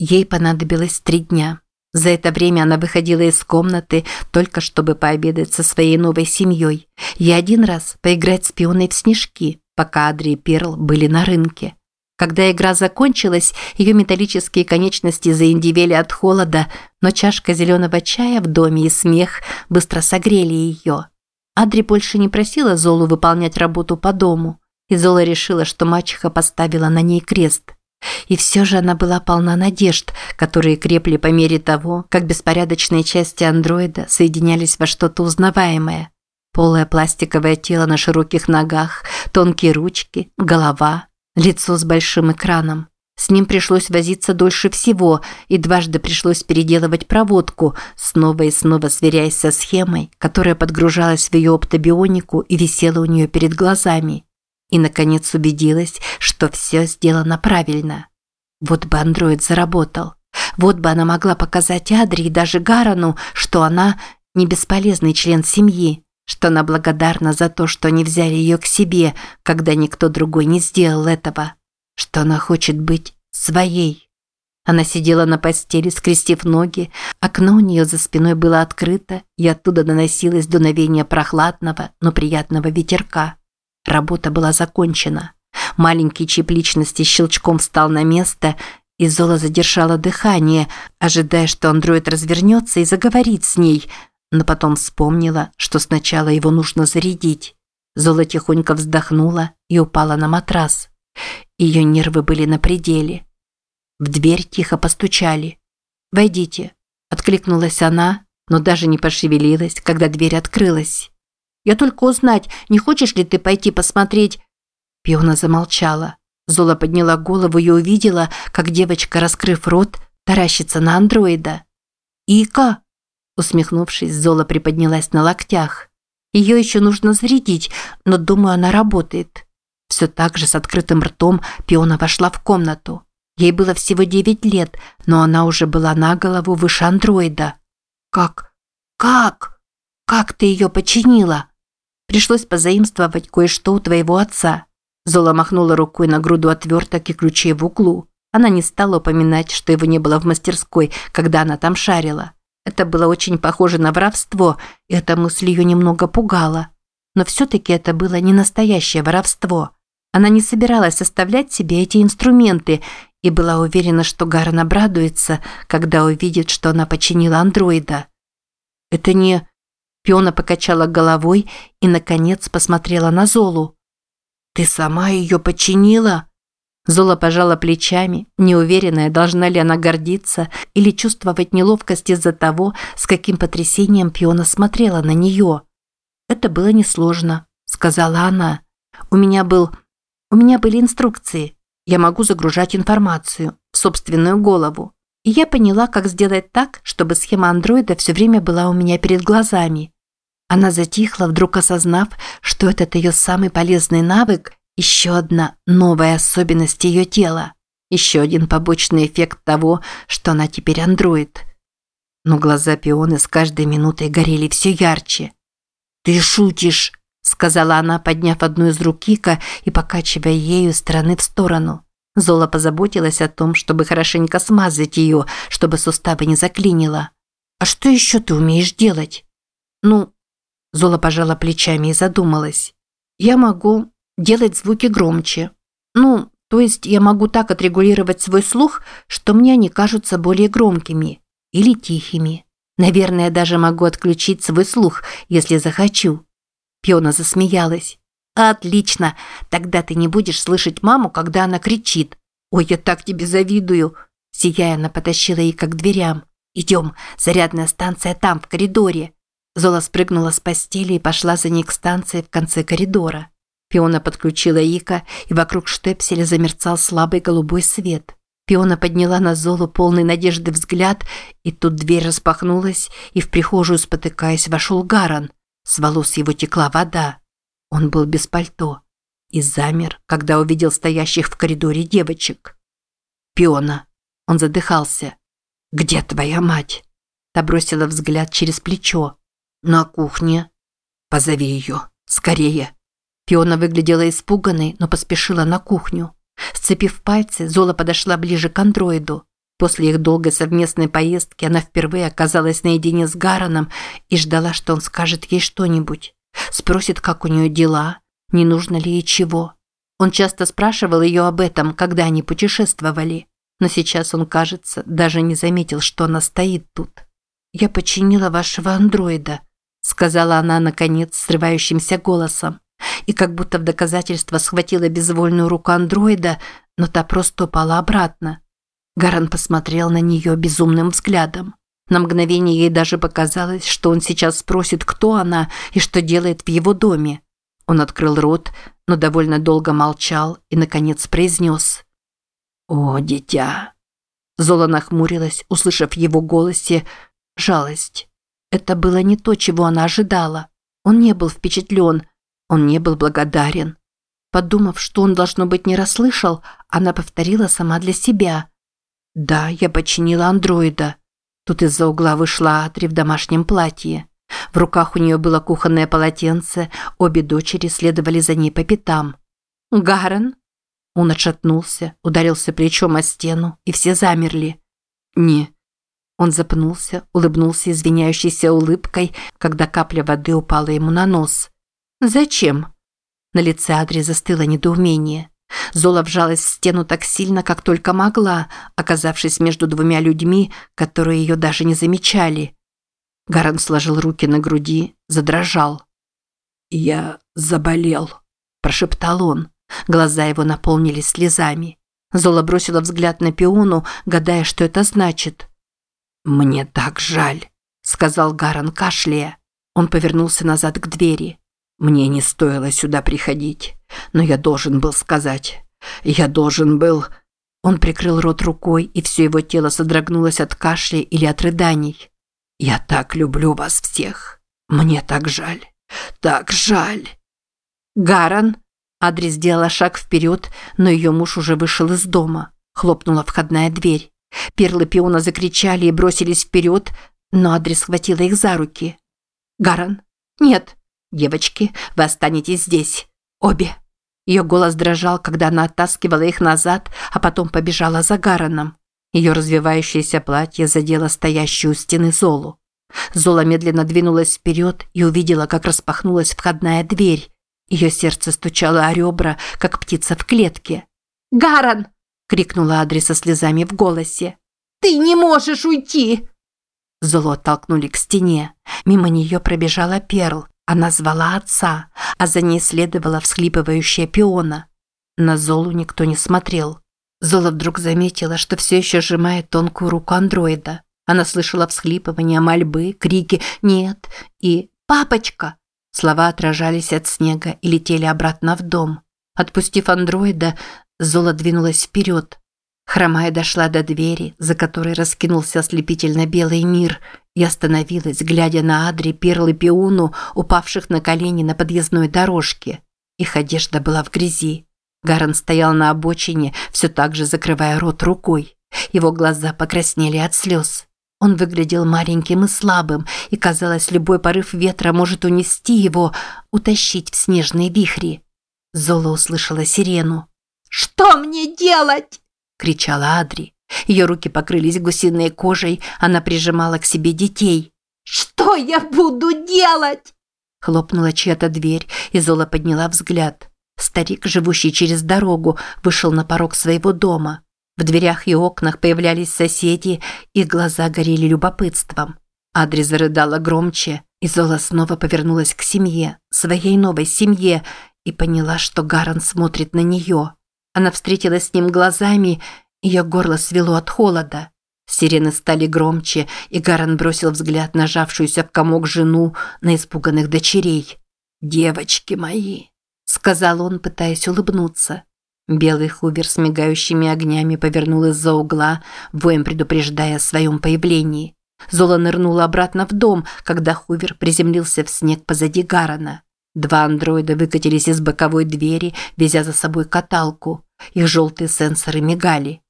Ей понадобилось три дня. За это время она выходила из комнаты только чтобы пообедать со своей новой семьей и один раз поиграть с пионой в снежки, пока Адри и Перл были на рынке. Когда игра закончилась, ее металлические конечности заиндивели от холода, но чашка зеленого чая в доме и смех быстро согрели ее. Адри больше не просила Золу выполнять работу по дому, и Зола решила, что мачеха поставила на ней крест. И все же она была полна надежд, которые крепли по мере того, как беспорядочные части андроида соединялись во что-то узнаваемое. Полое пластиковое тело на широких ногах, тонкие ручки, голова, лицо с большим экраном. С ним пришлось возиться дольше всего, и дважды пришлось переделывать проводку, снова и снова сверяясь со схемой, которая подгружалась в ее оптобионику и висела у нее перед глазами. И, наконец, убедилась, что все сделано правильно. Вот бы андроид заработал. Вот бы она могла показать Адри и даже Гарану, что она не бесполезный член семьи, что она благодарна за то, что они взяли ее к себе, когда никто другой не сделал этого, что она хочет быть своей. Она сидела на постели, скрестив ноги, окно у нее за спиной было открыто, и оттуда доносилось дуновение прохладного, но приятного ветерка. Работа была закончена. Маленький чип личности щелчком встал на место, и Зола задержала дыхание, ожидая, что андроид развернется и заговорит с ней – но потом вспомнила, что сначала его нужно зарядить. Зола тихонько вздохнула и упала на матрас. Ее нервы были на пределе. В дверь тихо постучали. «Войдите», – откликнулась она, но даже не пошевелилась, когда дверь открылась. «Я только узнать, не хочешь ли ты пойти посмотреть?» Пиона замолчала. Зола подняла голову и увидела, как девочка, раскрыв рот, таращится на андроида. «Ика!» Усмехнувшись, Зола приподнялась на локтях. Ее еще нужно зарядить, но, думаю, она работает. Все так же с открытым ртом Пиона вошла в комнату. Ей было всего девять лет, но она уже была на голову выше андроида. «Как? Как? Как ты ее починила?» Пришлось позаимствовать кое-что у твоего отца. Зола махнула рукой на груду отверток и ключей в углу. Она не стала упоминать, что его не было в мастерской, когда она там шарила. Это было очень похоже на воровство, и эта мысль ее немного пугала. Но все-таки это было не настоящее воровство. Она не собиралась оставлять себе эти инструменты и была уверена, что Гарн обрадуется, когда увидит, что она починила андроида. «Это не...» Пиона покачала головой и, наконец, посмотрела на Золу. «Ты сама ее починила?» Зола пожала плечами, неуверенная, должна ли она гордиться или чувствовать неловкость из-за того, с каким потрясением Пиона смотрела на нее. «Это было несложно», – сказала она. «У меня был... У меня были инструкции. Я могу загружать информацию в собственную голову. И я поняла, как сделать так, чтобы схема андроида все время была у меня перед глазами». Она затихла, вдруг осознав, что этот ее самый полезный навык еще одна новая особенность ее тела. Еще один побочный эффект того, что она теперь андроид. Но глаза пионы с каждой минутой горели все ярче. «Ты шутишь!» – сказала она, подняв одну из рук Кика и покачивая ею стороны в сторону. Зола позаботилась о том, чтобы хорошенько смазать ее, чтобы суставы не заклинило. «А что еще ты умеешь делать?» «Ну...» Зола пожала плечами и задумалась. «Я могу делать звуки громче. Ну, то есть я могу так отрегулировать свой слух, что мне они кажутся более громкими или тихими. Наверное, даже могу отключить свой слух, если захочу. Пиона засмеялась. Отлично. Тогда ты не будешь слышать маму, когда она кричит. Ой, я так тебе завидую. Сияя, она потащила Ика к дверям. Идем, зарядная станция там, в коридоре. Зола спрыгнула с постели и пошла за ней к станции в конце коридора. Пиона подключила Ика, и вокруг штепселя замерцал слабый голубой свет. Пиона подняла на Золу полный надежды взгляд, и тут дверь распахнулась, и в прихожую, спотыкаясь, вошел Гаран. С волос его текла вода. Он был без пальто. И замер, когда увидел стоящих в коридоре девочек. «Пиона!» Он задыхался. «Где твоя мать?» Та бросила взгляд через плечо. «На кухне». «Позови ее. Скорее!» Фиона выглядела испуганной, но поспешила на кухню. Сцепив пальцы, Зола подошла ближе к андроиду. После их долгой совместной поездки она впервые оказалась наедине с Гараном и ждала, что он скажет ей что-нибудь. Спросит, как у нее дела, не нужно ли ей чего. Он часто спрашивал ее об этом, когда они путешествовали. Но сейчас он, кажется, даже не заметил, что она стоит тут. «Я починила вашего андроида», – сказала она, наконец, срывающимся голосом. И как будто в доказательство схватила безвольную руку андроида, но та просто упала обратно. Гаран посмотрел на нее безумным взглядом. На мгновение ей даже показалось, что он сейчас спросит, кто она и что делает в его доме. Он открыл рот, но довольно долго молчал и, наконец, произнес. «О, дитя!» Зола нахмурилась, услышав в его голосе жалость. Это было не то, чего она ожидала. Он не был впечатлен, он не был благодарен. Подумав, что он, должно быть, не расслышал, она повторила сама для себя. «Да, я починила андроида». Тут из-за угла вышла Атри в домашнем платье. В руках у нее было кухонное полотенце, обе дочери следовали за ней по пятам. «Гарен?» Он отшатнулся, ударился плечом о стену, и все замерли. «Не». Он запнулся, улыбнулся извиняющейся улыбкой, когда капля воды упала ему на нос. «Зачем?» На лице Адри застыло недоумение. Зола вжалась в стену так сильно, как только могла, оказавшись между двумя людьми, которые ее даже не замечали. Гаран сложил руки на груди, задрожал. «Я заболел», – прошептал он. Глаза его наполнились слезами. Зола бросила взгляд на пиону, гадая, что это значит. «Мне так жаль», – сказал Гаран, кашляя. Он повернулся назад к двери. «Мне не стоило сюда приходить, но я должен был сказать. Я должен был...» Он прикрыл рот рукой, и все его тело содрогнулось от кашля или от рыданий. «Я так люблю вас всех. Мне так жаль. Так жаль». «Гаран!» Адри сделала шаг вперед, но ее муж уже вышел из дома. Хлопнула входная дверь. Перлы пиона закричали и бросились вперед, но Адри схватила их за руки. «Гаран! Нет! Девочки, вы останетесь здесь! Обе!» Ее голос дрожал, когда она оттаскивала их назад, а потом побежала за Гараном. Ее развивающееся платье задело стоящую у стены Золу. Зола медленно двинулась вперед и увидела, как распахнулась входная дверь. Ее сердце стучало о ребра, как птица в клетке. «Гаран!» – крикнула Адри со слезами в голосе. «Ты не можешь уйти!» Золо оттолкнули к стене. Мимо нее пробежала Перл. Она звала отца, а за ней следовала всхлипывающая пиона. На Золу никто не смотрел. Зола вдруг заметила, что все еще сжимает тонкую руку андроида. Она слышала всхлипывания, мольбы, крики «нет» и «папочка». Слова отражались от снега и летели обратно в дом. Отпустив андроида, Зола двинулась вперед. Хромая дошла до двери, за которой раскинулся ослепительно белый мир, и остановилась, глядя на Адри, Перл и Пиуну, упавших на колени на подъездной дорожке. Их одежда была в грязи. Гаран стоял на обочине, все так же закрывая рот рукой. Его глаза покраснели от слез. Он выглядел маленьким и слабым, и казалось, любой порыв ветра может унести его, утащить в снежные вихри. Зола услышала сирену. «Что мне делать?» – кричала Адри. Ее руки покрылись гусиной кожей, она прижимала к себе детей. «Что я буду делать?» Хлопнула чья-то дверь, и Зола подняла взгляд. Старик, живущий через дорогу, вышел на порог своего дома. В дверях и окнах появлялись соседи, их глаза горели любопытством. Адри зарыдала громче, и Зола снова повернулась к семье, своей новой семье, и поняла, что Гаран смотрит на нее. Она встретилась с ним глазами, ее горло свело от холода. Сирены стали громче, и Гаран бросил взгляд на жавшуюся в комок жену, на испуганных дочерей. «Девочки мои!» сказал он, пытаясь улыбнуться. Белый хувер с мигающими огнями повернул из-за угла, воем предупреждая о своем появлении. Зола нырнула обратно в дом, когда хувер приземлился в снег позади Гарана. Два андроида выкатились из боковой двери, везя за собой каталку. Их желтые сенсоры мигали.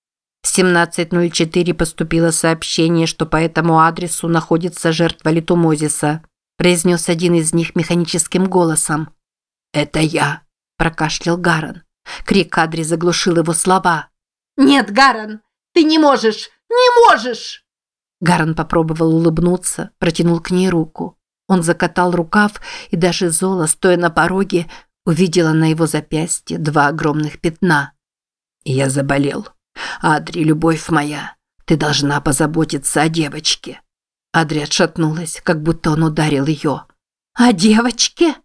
В 17.04 поступило сообщение, что по этому адресу находится жертва литумозиса, произнес один из них механическим голосом. «Это я», – прокашлял Гаран. Крик Адри заглушил его слова. «Нет, Гаран, Ты не можешь! Не можешь!» Гарн попробовал улыбнуться, протянул к ней руку. Он закатал рукав, и даже Зола, стоя на пороге, увидела на его запястье два огромных пятна. «Я заболел. Адри, любовь моя, ты должна позаботиться о девочке». Адри отшатнулась, как будто он ударил ее. «О девочке?»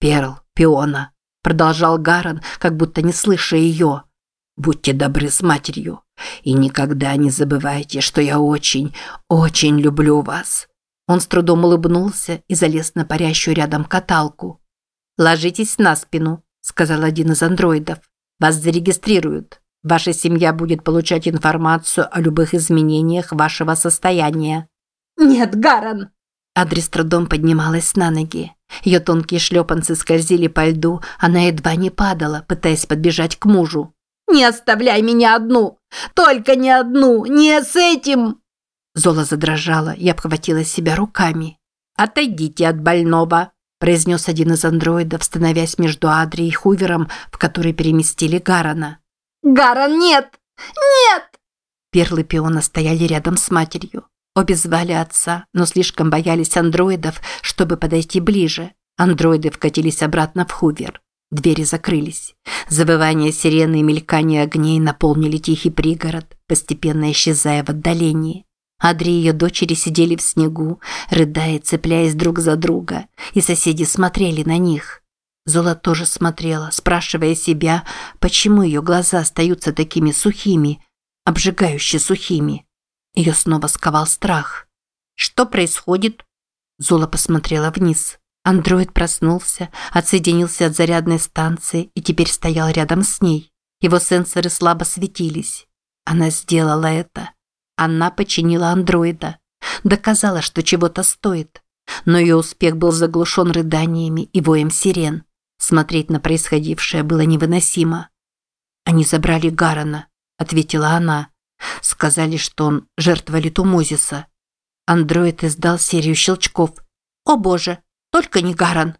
«Перл, пиона», – продолжал Гаран, как будто не слыша ее. «Будьте добры с матерью. И никогда не забывайте, что я очень, очень люблю вас». Он с трудом улыбнулся и залез на парящую рядом каталку. «Ложитесь на спину», – сказал один из андроидов. «Вас зарегистрируют. Ваша семья будет получать информацию о любых изменениях вашего состояния». «Нет, Гаран!» Адри трудом поднималась на ноги. Ее тонкие шлепанцы скользили по льду, она едва не падала, пытаясь подбежать к мужу. «Не оставляй меня одну! Только не одну! Не с этим!» Зола задрожала и обхватила себя руками. «Отойдите от больного», – произнес один из андроидов, становясь между Адри и Хувером, в который переместили Гарана. «Гаран, нет! Нет!» Перлы пиона стояли рядом с матерью. Обе звали отца, но слишком боялись андроидов, чтобы подойти ближе. Андроиды вкатились обратно в Хувер. Двери закрылись. Завывание сирены и мелькание огней наполнили тихий пригород, постепенно исчезая в отдалении. Адри и ее дочери сидели в снегу, рыдая, цепляясь друг за друга, и соседи смотрели на них. Зола тоже смотрела, спрашивая себя, почему ее глаза остаются такими сухими, обжигающе сухими. Ее снова сковал страх. «Что происходит?» Зола посмотрела вниз. Андроид проснулся, отсоединился от зарядной станции и теперь стоял рядом с ней. Его сенсоры слабо светились. Она сделала это. Она починила андроида. Доказала, что чего-то стоит. Но ее успех был заглушен рыданиями и воем сирен. Смотреть на происходившее было невыносимо. «Они забрали Гарана», – ответила она. «Сказали, что он жертва Литумозиса». Андроид издал серию щелчков. «О боже!» Только не Гаран.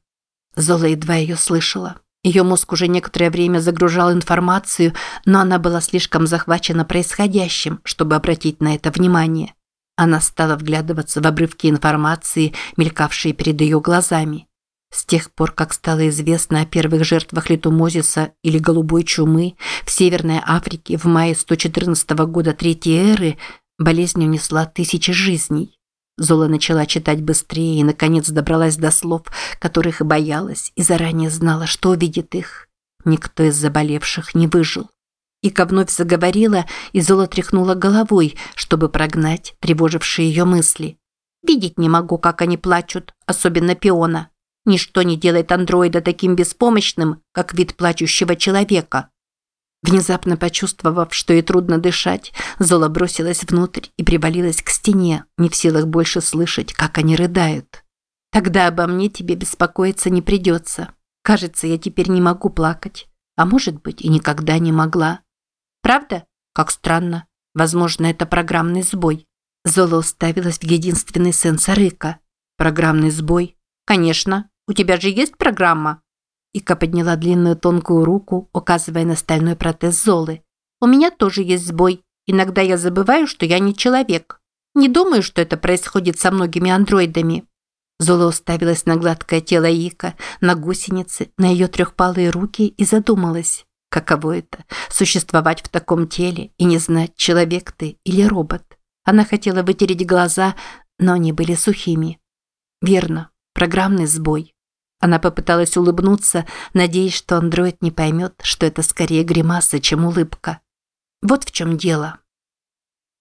Зола едва ее слышала. Ее мозг уже некоторое время загружал информацию, но она была слишком захвачена происходящим, чтобы обратить на это внимание. Она стала вглядываться в обрывки информации, мелькавшие перед ее глазами. С тех пор, как стало известно о первых жертвах литумозиса или голубой чумы в Северной Африке в мае 114 года Третьей эры, болезнь унесла тысячи жизней. Зола начала читать быстрее и, наконец, добралась до слов, которых и боялась, и заранее знала, что увидит их. Никто из заболевших не выжил. Ика вновь заговорила, и Зола тряхнула головой, чтобы прогнать тревожившие ее мысли. «Видеть не могу, как они плачут, особенно пиона. Ничто не делает андроида таким беспомощным, как вид плачущего человека. Внезапно почувствовав, что ей трудно дышать, Зола бросилась внутрь и привалилась к стене, не в силах больше слышать, как они рыдают. «Тогда обо мне тебе беспокоиться не придется. Кажется, я теперь не могу плакать. А может быть, и никогда не могла. Правда? Как странно. Возможно, это программный сбой». Зола уставилась в единственный сенсор Ика. «Программный сбой? Конечно. У тебя же есть программа?» Ика подняла длинную тонкую руку, указывая на стальной протез Золы. «У меня тоже есть сбой. Иногда я забываю, что я не человек. Не думаю, что это происходит со многими андроидами». Зола уставилась на гладкое тело Ика, на гусеницы, на ее трехпалые руки и задумалась. Каково это – существовать в таком теле и не знать, человек ты или робот. Она хотела вытереть глаза, но они были сухими. Верно, программный сбой. Она попыталась улыбнуться, надеясь, что андроид не поймет, что это скорее гримаса, чем улыбка. Вот в чем дело.